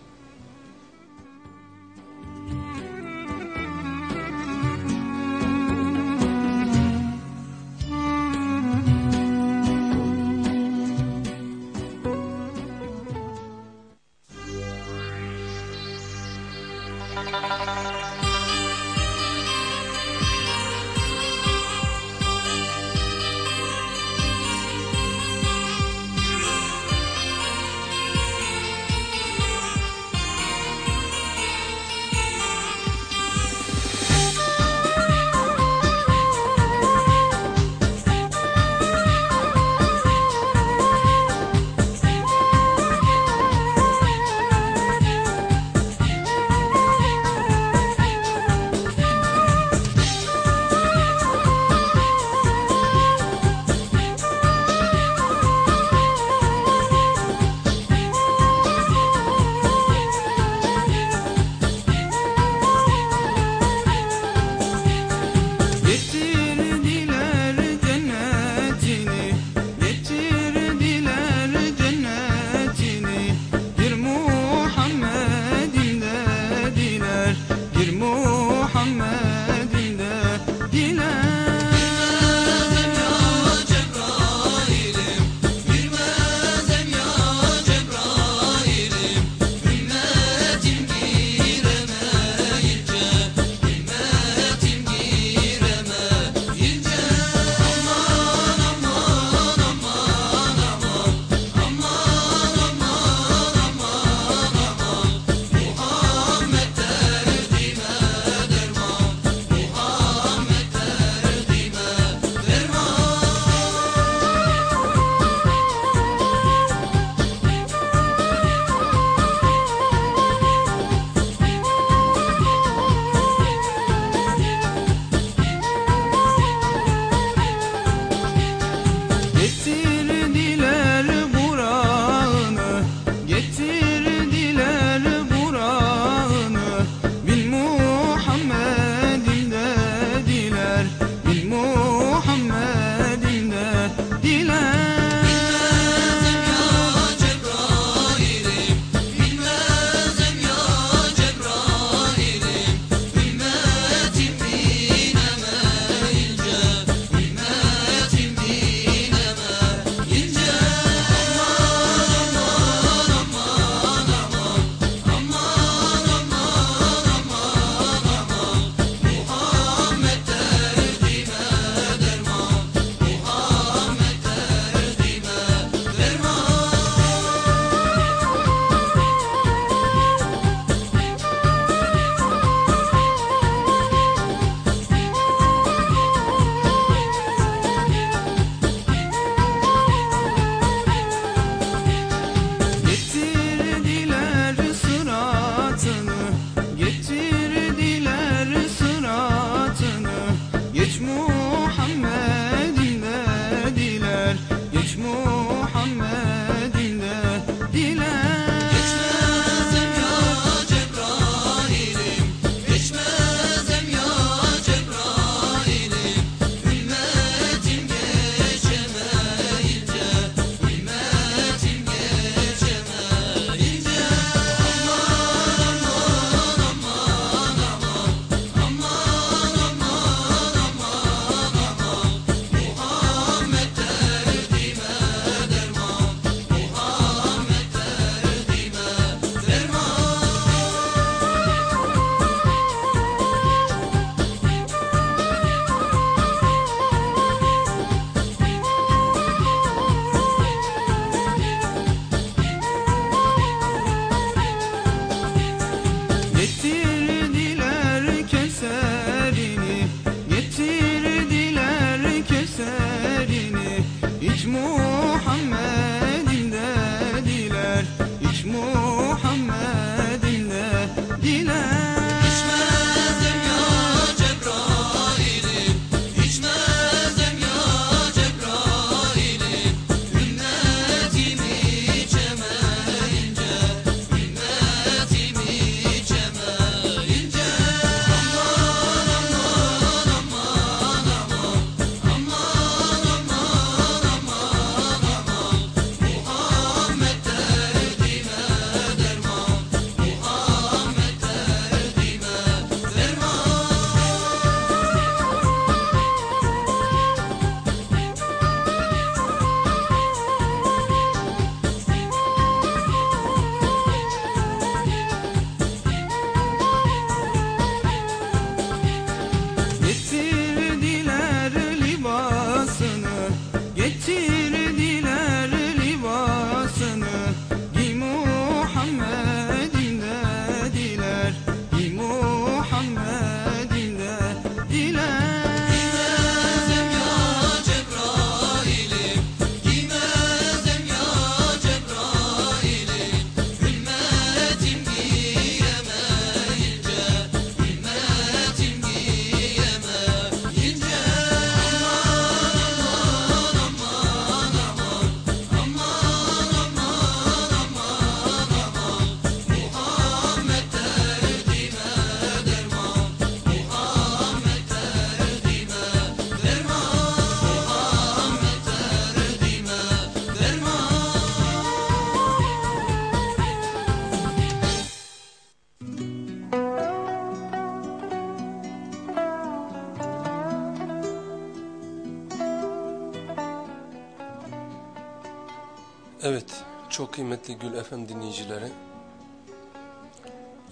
Kıymetli Gül FM dinleyicileri.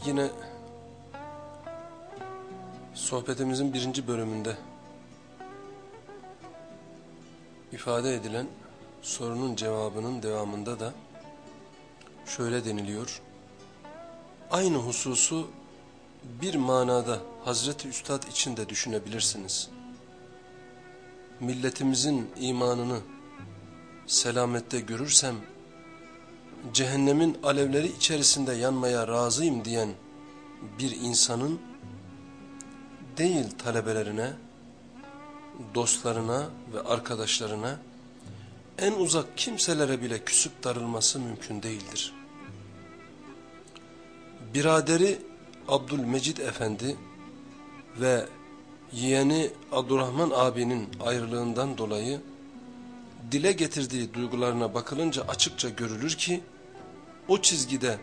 Yine sohbetimizin birinci bölümünde ifade edilen sorunun cevabının devamında da şöyle deniliyor. Aynı hususu bir manada Hazreti Üstad için de düşünebilirsiniz. Milletimizin imanını selamette görürsem, cehennemin alevleri içerisinde yanmaya razıyım diyen bir insanın, değil talebelerine, dostlarına ve arkadaşlarına, en uzak kimselere bile küsüp darılması mümkün değildir. Biraderi Abdülmecid Efendi ve yeğeni Abdurrahman abinin ayrılığından dolayı dile getirdiği duygularına bakılınca açıkça görülür ki o çizgide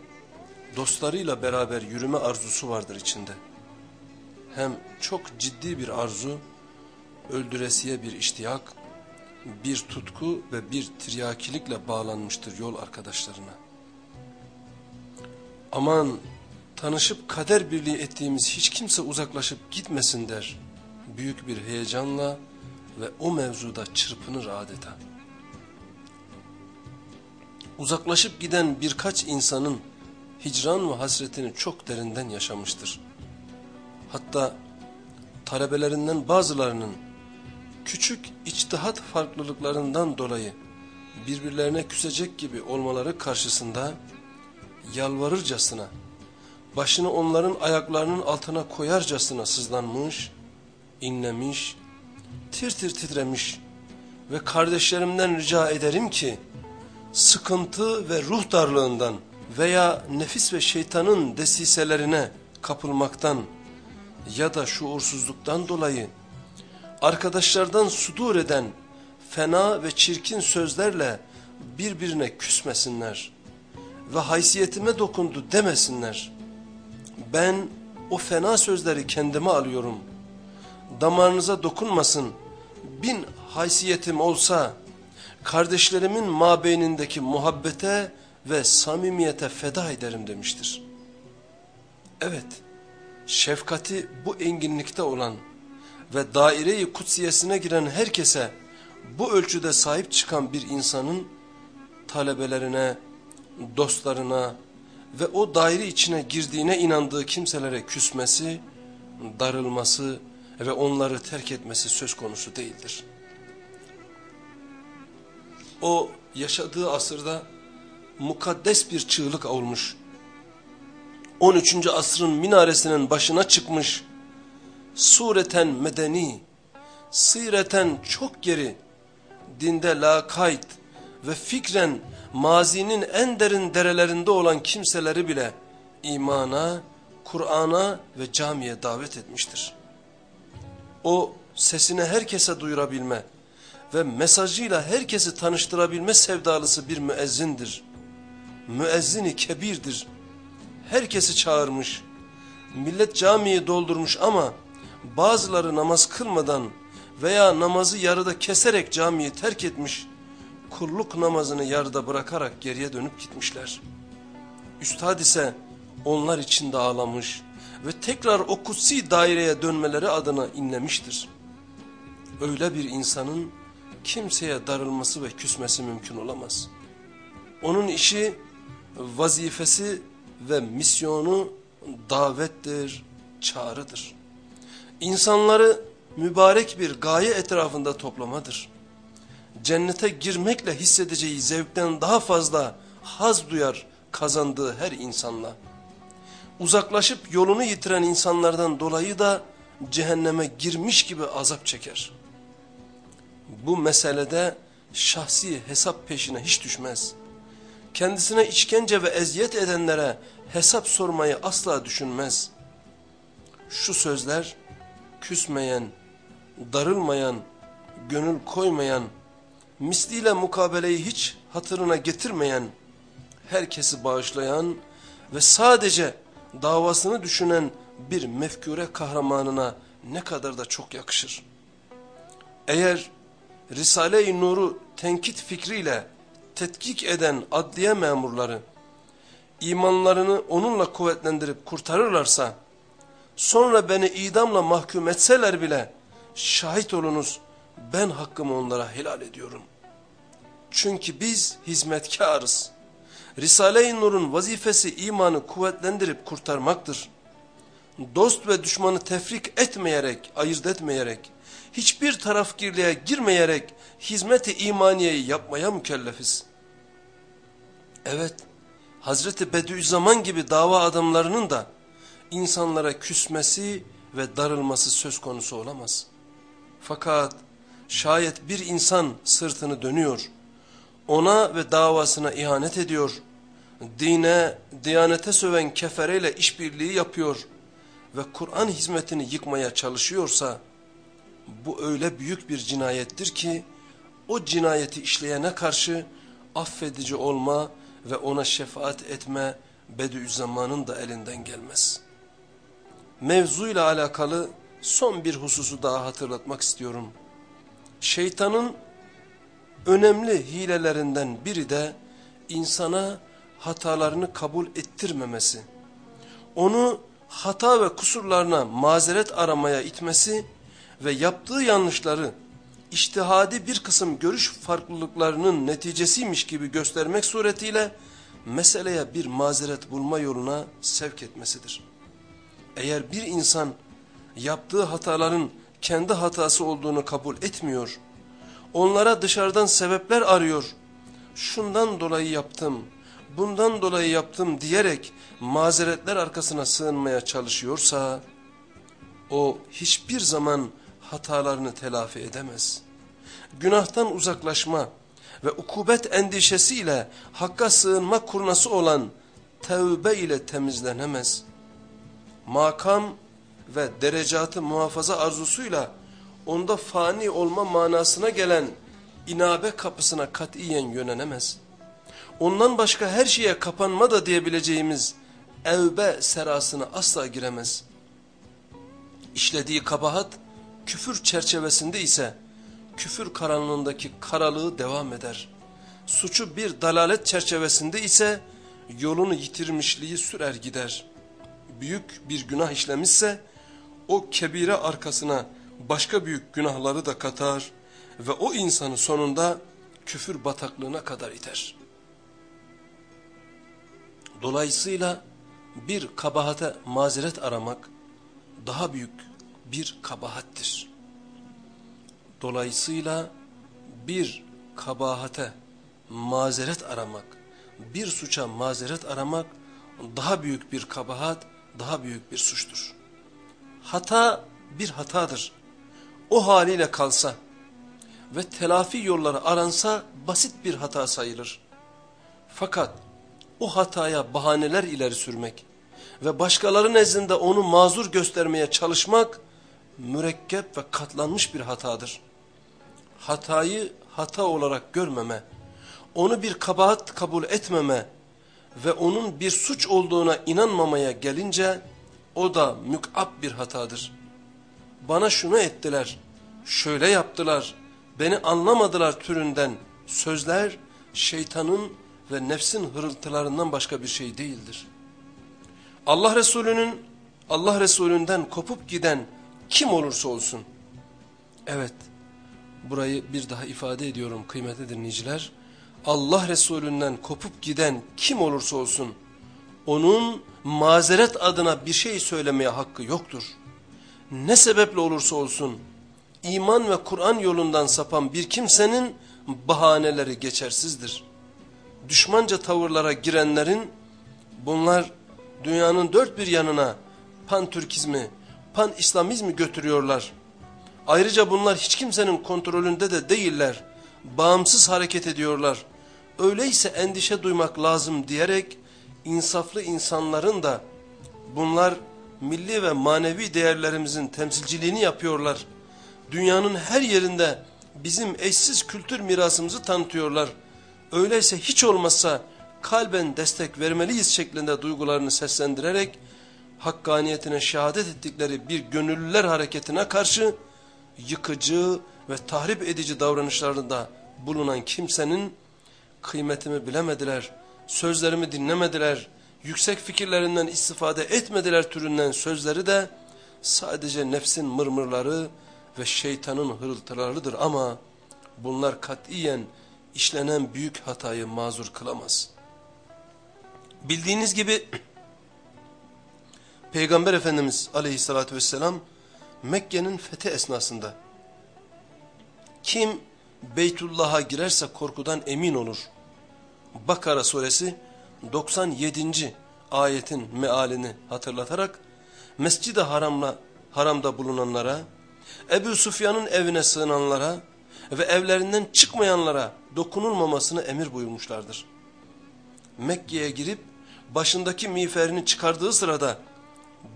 dostlarıyla beraber yürüme arzusu vardır içinde. Hem çok ciddi bir arzu, öldüresiye bir iştiyak, bir tutku ve bir tiryakilikle bağlanmıştır yol arkadaşlarına. Aman tanışıp kader birliği ettiğimiz hiç kimse uzaklaşıp gitmesin der. Büyük bir heyecanla ve o mevzuda çırpınır adeta. Uzaklaşıp giden birkaç insanın hicran ve hasretini çok derinden yaşamıştır. Hatta talebelerinden bazılarının küçük içtihat farklılıklarından dolayı birbirlerine küsecek gibi olmaları karşısında yalvarırcasına, başını onların ayaklarının altına koyarcasına sızlanmış, inlemiş, tir tir titremiş ve kardeşlerimden rica ederim ki, sıkıntı ve ruh darlığından veya nefis ve şeytanın desiselerine kapılmaktan ya da şuursuzluktan dolayı arkadaşlardan sudur eden fena ve çirkin sözlerle birbirine küsmesinler ve haysiyetime dokundu demesinler. Ben o fena sözleri kendime alıyorum. Damarınıza dokunmasın. Bin haysiyetim olsa kardeşlerimin mabeynindeki muhabbete ve samimiyete feda ederim demiştir. Evet, şefkati bu enginlikte olan ve daire-i kutsiyesine giren herkese bu ölçüde sahip çıkan bir insanın talebelerine, dostlarına ve o daire içine girdiğine inandığı kimselere küsmesi, darılması ve onları terk etmesi söz konusu değildir. O yaşadığı asırda mukaddes bir çığlık olmuş. 13. asrın minaresinin başına çıkmış sureten medeni, sireten çok geri, dinde lakayt ve fikren mazinin en derin derelerinde olan kimseleri bile imana, Kur'an'a ve camiye davet etmiştir. O sesini herkese duyurabilme ve mesajıyla herkesi tanıştırabilme sevdalısı bir müezzindir. Müezzini kebirdir. Herkesi çağırmış. Millet camiyi doldurmuş ama bazıları namaz kılmadan veya namazı yarıda keserek camiyi terk etmiş, kulluk namazını yarıda bırakarak geriye dönüp gitmişler. Üstad ise onlar içinde ağlamış ve tekrar o kutsi daireye dönmeleri adına inlemiştir. Öyle bir insanın kimseye darılması ve küsmesi mümkün olamaz. Onun işi, vazifesi ve misyonu davettir, çağrıdır insanları mübarek bir gaye etrafında toplamadır. Cennete girmekle hissedeceği zevkten daha fazla haz duyar kazandığı her insanla. Uzaklaşıp yolunu yitiren insanlardan dolayı da cehenneme girmiş gibi azap çeker. Bu meselede şahsi hesap peşine hiç düşmez. Kendisine işkence ve eziyet edenlere hesap sormayı asla düşünmez. Şu sözler küsmeyen, darılmayan, gönül koymayan, misliyle mukabeleyi hiç hatırına getirmeyen, herkesi bağışlayan ve sadece davasını düşünen bir mefkure kahramanına ne kadar da çok yakışır. Eğer Risale-i Nur'u tenkit fikriyle tetkik eden adliye memurları imanlarını onunla kuvvetlendirip kurtarırlarsa sonra beni idamla mahkum etseler bile şahit olunuz ben hakkımı onlara helal ediyorum. Çünkü biz hizmetkarız. Risale-i Nur'un vazifesi imanı kuvvetlendirip kurtarmaktır. Dost ve düşmanı tefrik etmeyerek, ayırt etmeyerek, hiçbir tarafgirliğe girmeyerek hizmet-i imaniyeyi yapmaya mükellefiz. Evet, Hazreti Bediüzzaman gibi dava adamlarının da insanlara küsmesi ve darılması söz konusu olamaz. Fakat şayet bir insan sırtını dönüyor, ona ve davasına ihanet ediyor, dine, diyanete söven kefereyle işbirliği yapıyor ve Kur'an hizmetini yıkmaya çalışıyorsa, bu öyle büyük bir cinayettir ki, o cinayeti işleyene karşı affedici olma ve ona şefaat etme Bediüzzaman'ın da elinden gelmez. Mevzuyla alakalı son bir hususu daha hatırlatmak istiyorum. Şeytanın önemli hilelerinden biri de insana hatalarını kabul ettirmemesi. Onu hata ve kusurlarına mazeret aramaya itmesi ve yaptığı yanlışları iştihadi bir kısım görüş farklılıklarının neticesiymiş gibi göstermek suretiyle meseleye bir mazeret bulma yoluna sevk etmesidir. Eğer bir insan yaptığı hataların kendi hatası olduğunu kabul etmiyor, onlara dışarıdan sebepler arıyor, şundan dolayı yaptım, bundan dolayı yaptım diyerek mazeretler arkasına sığınmaya çalışıyorsa, o hiçbir zaman hatalarını telafi edemez. Günahtan uzaklaşma ve ukubet endişesiyle hakka sığınma kurnası olan tevbe ile temizlenemez. Makam ve derecatı muhafaza arzusuyla onda fani olma manasına gelen inabe kapısına katiyen yönelemez. Ondan başka her şeye kapanma da diyebileceğimiz evbe serasına asla giremez. İşlediği kabahat küfür çerçevesinde ise küfür karanlığındaki karalığı devam eder. Suçu bir dalalet çerçevesinde ise yolunu yitirmişliği sürer gider. Büyük bir günah işlemişse o kebire arkasına başka büyük günahları da katar ve o insanı sonunda küfür bataklığına kadar iter. Dolayısıyla bir kabahate mazeret aramak daha büyük bir kabahattir. Dolayısıyla bir kabahate mazeret aramak, bir suça mazeret aramak daha büyük bir kabahat, daha büyük bir suçtur. Hata bir hatadır. O haliyle kalsa ve telafi yolları aransa basit bir hata sayılır. Fakat o hataya bahaneler ileri sürmek ve başkaları nezdinde onu mazur göstermeye çalışmak mürekkep ve katlanmış bir hatadır. Hatayı hata olarak görmeme, onu bir kabahat kabul etmeme ve onun bir suç olduğuna inanmamaya gelince o da mük'ab bir hatadır. Bana şunu ettiler, şöyle yaptılar, beni anlamadılar türünden sözler şeytanın ve nefsin hırıltılarından başka bir şey değildir. Allah Resulü'nün Allah Resulü'nden kopup giden kim olursa olsun. Evet burayı bir daha ifade ediyorum kıymetli dinleyiciler. Allah Resulü'nden kopup giden kim olursa olsun onun mazeret adına bir şey söylemeye hakkı yoktur. Ne sebeple olursa olsun iman ve Kur'an yolundan sapan bir kimsenin bahaneleri geçersizdir. Düşmanca tavırlara girenlerin bunlar dünyanın dört bir yanına pan-Türkizmi, pan-İslamizmi götürüyorlar. Ayrıca bunlar hiç kimsenin kontrolünde de değiller. Bağımsız hareket ediyorlar. Öyleyse endişe duymak lazım diyerek insaflı insanların da bunlar milli ve manevi değerlerimizin temsilciliğini yapıyorlar. Dünyanın her yerinde bizim eşsiz kültür mirasımızı tanıtıyorlar. Öyleyse hiç olmazsa kalben destek vermeliyiz şeklinde duygularını seslendirerek hakkaniyetine şehadet ettikleri bir gönüllüler hareketine karşı yıkıcı ve tahrip edici davranışlarında bulunan kimsenin kıymetimi bilemediler, sözlerimi dinlemediler, yüksek fikirlerinden istifade etmediler türünden sözleri de sadece nefsin mırmırları ve şeytanın hırıltılarıdır ama bunlar katiyen işlenen büyük hatayı mazur kılamaz. Bildiğiniz gibi Peygamber Efendimiz aleyhissalatü vesselam Mekke'nin fethi esnasında kim Beytullah'a girerse korkudan emin olur. Bakara suresi 97. ayetin mealini hatırlatarak Mescid-i Haram'la, Haram'da bulunanlara, Ebu Sufyan'ın evine sığınanlara ve evlerinden çıkmayanlara dokunulmamasını emir buyurmuşlardır. Mekke'ye girip başındaki miğferini çıkardığı sırada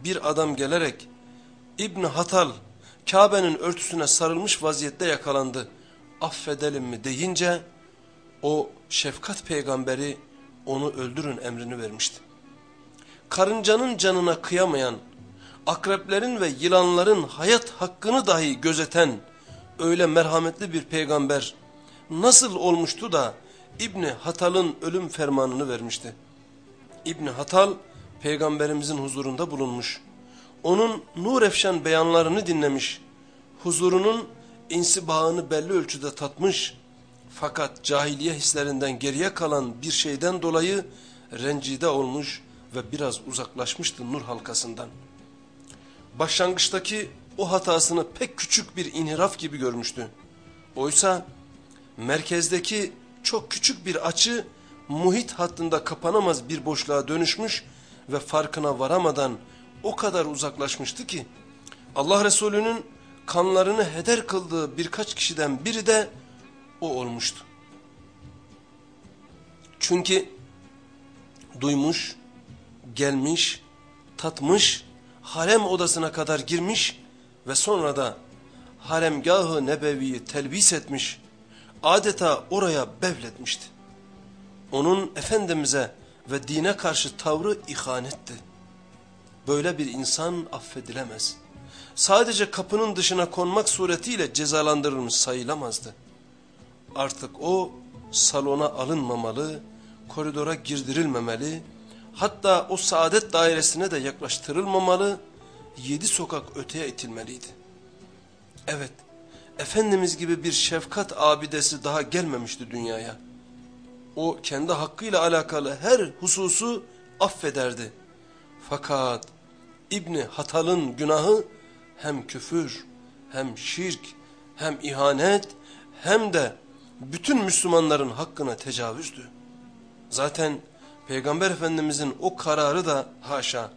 bir adam gelerek İbn Hatal Kabe'nin örtüsüne sarılmış vaziyette yakalandı. Affedelim mi deyince o şefkat peygamberi onu öldürün emrini vermişti. Karıncanın canına kıyamayan, akreplerin ve yılanların hayat hakkını dahi gözeten öyle merhametli bir peygamber nasıl olmuştu da İbni Hatal'ın ölüm fermanını vermişti. İbni Hatal peygamberimizin huzurunda bulunmuş. Onun nur efşan beyanlarını dinlemiş. Huzurunun insibağını belli ölçüde tatmış. Fakat cahiliye hislerinden geriye kalan bir şeyden dolayı rencide olmuş ve biraz uzaklaşmıştı nur halkasından. Başlangıçtaki o hatasını pek küçük bir inhiraf gibi görmüştü. Oysa merkezdeki çok küçük bir açı muhit hattında kapanamaz bir boşluğa dönüşmüş ve farkına varamadan o kadar uzaklaşmıştı ki Allah Resulü'nün kanlarını heder kıldığı birkaç kişiden biri de o olmuştu. Çünkü duymuş, gelmiş, tatmış, harem odasına kadar girmiş ve sonra da haremgahı nebeviyi telbis etmiş, adeta oraya bevletmişti. Onun Efendimiz'e ve dine karşı tavrı ihanetti. Böyle bir insan affedilemez. Sadece kapının dışına konmak suretiyle cezalandırılmış sayılamazdı. Artık o salona alınmamalı, koridora girdirilmemeli, hatta o saadet dairesine de yaklaştırılmamalı, yedi sokak öteye itilmeliydi. Evet, Efendimiz gibi bir şefkat abidesi daha gelmemişti dünyaya. O kendi hakkıyla alakalı her hususu affederdi. Fakat İbni Hatal'ın günahı hem küfür, hem şirk, hem ihanet, hem de bütün Müslümanların hakkına tecavüzdü. Zaten Peygamber Efendimizin o kararı da haşa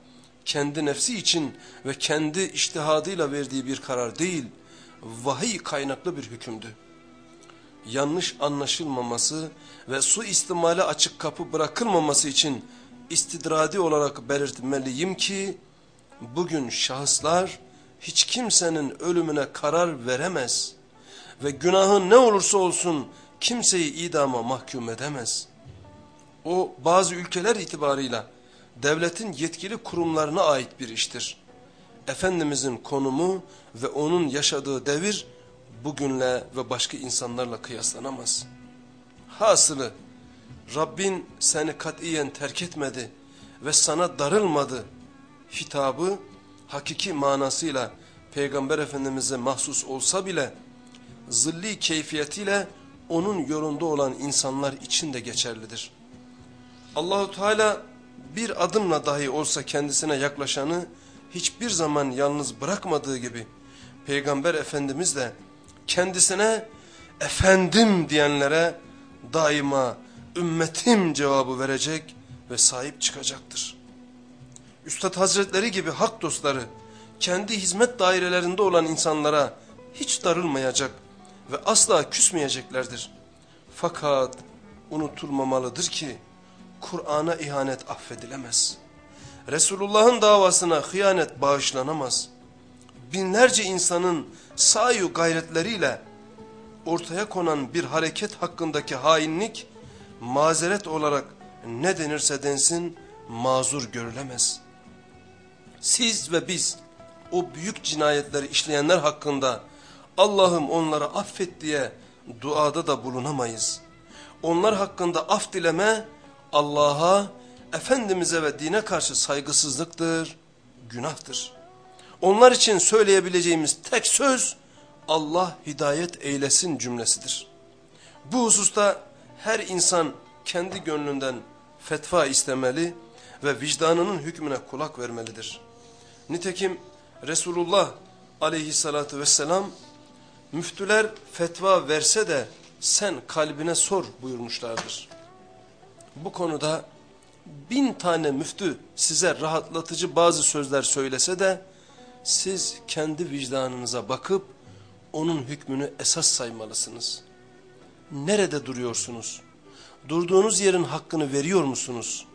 kendi nefsi için ve kendi iştihadıyla verdiği bir karar değil, vahiy kaynaklı bir hükümdü. Yanlış anlaşılmaması ve su istimale açık kapı bırakılmaması için istidradi olarak belirtmeliyim ki, bugün şahıslar hiç kimsenin ölümüne karar veremez ve günahın ne olursa olsun kimseyi idama mahkum edemez. O bazı ülkeler itibarıyla devletin yetkili kurumlarına ait bir iştir. Efendimizin konumu ve onun yaşadığı devir bugünle ve başka insanlarla kıyaslanamaz. Hasılı Rabbin seni katiyen terk etmedi ve sana darılmadı hitabı hakiki manasıyla Peygamber Efendimiz'e mahsus olsa bile zilli keyfiyetiyle onun yolunda olan insanlar için de geçerlidir. Allahu Teala bir adımla dahi olsa kendisine yaklaşanı hiçbir zaman yalnız bırakmadığı gibi Peygamber Efendimiz de kendisine efendim diyenlere daima ümmetim cevabı verecek ve sahip çıkacaktır. Üstad Hazretleri gibi hak dostları kendi hizmet dairelerinde olan insanlara hiç darılmayacak ve asla küsmeyeceklerdir. Fakat unutulmamalıdır ki Kur'an'a ihanet affedilemez. Resulullah'ın davasına hıyanet bağışlanamaz. Binlerce insanın sayu gayretleriyle ortaya konan bir hareket hakkındaki hainlik mazeret olarak ne denirse densin mazur görülemez. Siz ve biz o büyük cinayetleri işleyenler hakkında Allah'ım onları affet diye duada da bulunamayız. onlar hakkında af dileme Allah'a, Efendimiz'e ve dine karşı saygısızlıktır, günahtır. Onlar için söyleyebileceğimiz tek söz Allah hidayet eylesin cümlesidir. Bu hususta her insan kendi gönlünden fetva istemeli ve vicdanının hükmüne kulak vermelidir. Nitekim Resulullah aleyhissalatü vesselam müftüler fetva verse de sen kalbine sor buyurmuşlardır. Bu konuda bin tane müftü size rahatlatıcı bazı sözler söylese de siz kendi vicdanınıza bakıp onun hükmünü esas saymalısınız. Nerede duruyorsunuz? Durduğunuz yerin hakkını veriyor musunuz?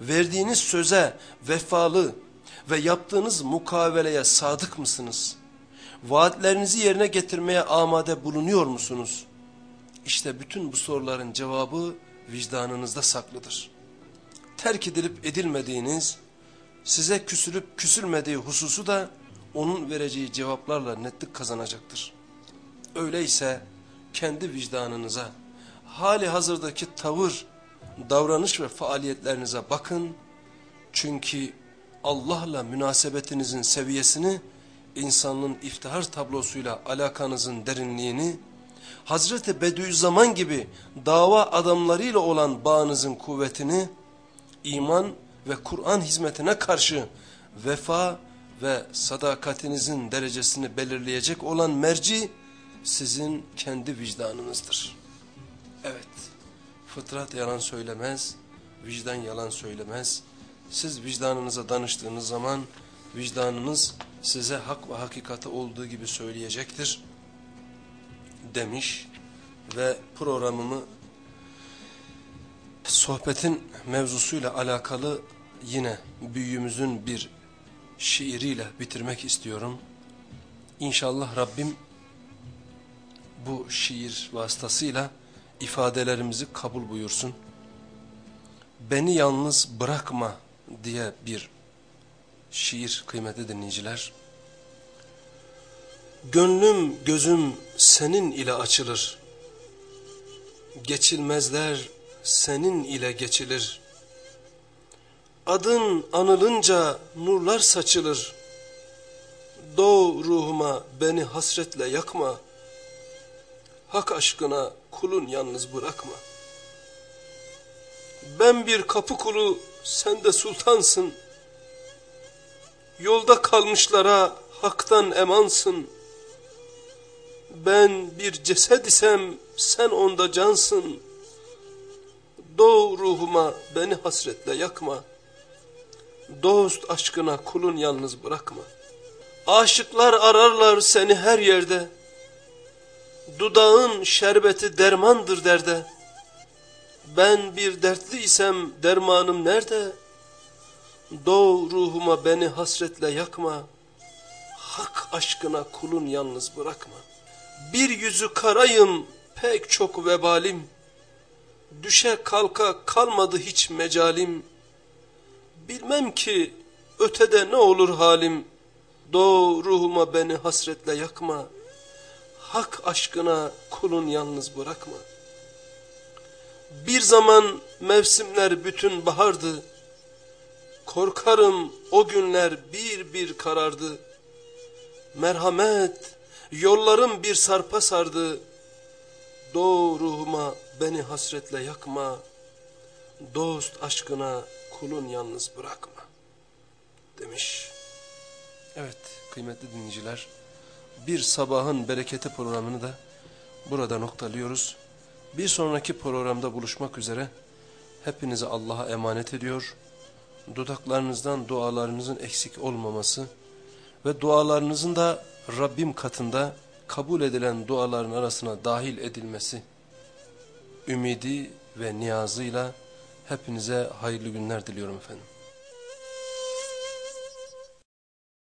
Verdiğiniz söze vefalı ve yaptığınız mukaveleye sadık mısınız? Vaatlerinizi yerine getirmeye amade bulunuyor musunuz? İşte bütün bu soruların cevabı vicdanınızda saklıdır. Terk edilip edilmediğiniz, size küsülüp küsülmediği hususu da onun vereceği cevaplarla netlik kazanacaktır. Öyleyse kendi vicdanınıza, hali hazırdaki tavır, davranış ve faaliyetlerinize bakın. Çünkü Allah'la münasebetinizin seviyesini, insanlığın iftihar tablosuyla alakanızın derinliğini, Hazreti Bediüzzaman gibi dava adamlarıyla olan bağınızın kuvvetini, iman ve Kur'an hizmetine karşı vefa ve sadakatinizin derecesini belirleyecek olan merci sizin kendi vicdanınızdır. Evet, fıtrat yalan söylemez, vicdan yalan söylemez. Siz vicdanınıza danıştığınız zaman vicdanınız size hak ve hakikati olduğu gibi söyleyecektir demiş ve programımı sohbetin mevzusuyla alakalı yine büyüğümüzün bir şiiriyle bitirmek istiyorum. İnşallah Rabbim bu şiir vasıtasıyla ifadelerimizi kabul buyursun. Beni yalnız bırakma diye bir şiir kıymetli dinleyiciler. Gönlüm gözüm senin ile açılır. Geçilmezler senin ile geçilir. Adın anılınca nurlar saçılır. Doğ ruhuma beni hasretle yakma. Hak aşkına kulun yalnız bırakma. Ben bir kapı kulu sen de sultansın. Yolda kalmışlara haktan emansın. Ben bir ceset isem sen onda cansın. Doğ ruhuma beni hasretle yakma. Dost aşkına kulun yalnız bırakma. Aşıklar ararlar seni her yerde. Dudağın şerbeti dermandır derde. Ben bir dertli isem dermanım nerede? Doğ ruhuma beni hasretle yakma. Hak aşkına kulun yalnız bırakma. Bir yüzü karayım pek çok vebalim. Düşe kalka kalmadı hiç mecalim. Bilmem ki ötede ne olur halim. Doğ ruhuma beni hasretle yakma. Hak aşkına kulun yalnız bırakma. Bir zaman mevsimler bütün bahardı. Korkarım o günler bir bir karardı. Merhamet yollarım bir sarpa sardı. Doğ beni hasretle yakma. Dost aşkına kulun yalnız bırakma. Demiş. Evet kıymetli dinleyiciler. Bir sabahın bereketi programını da burada noktalıyoruz. Bir sonraki programda buluşmak üzere hepinizi Allah'a emanet ediyor. Dudaklarınızdan dualarınızın eksik olmaması ve dualarınızın da Rabbim katında kabul edilen duaların arasına dahil edilmesi ümidi ve niyazıyla hepinize hayırlı günler diliyorum efendim.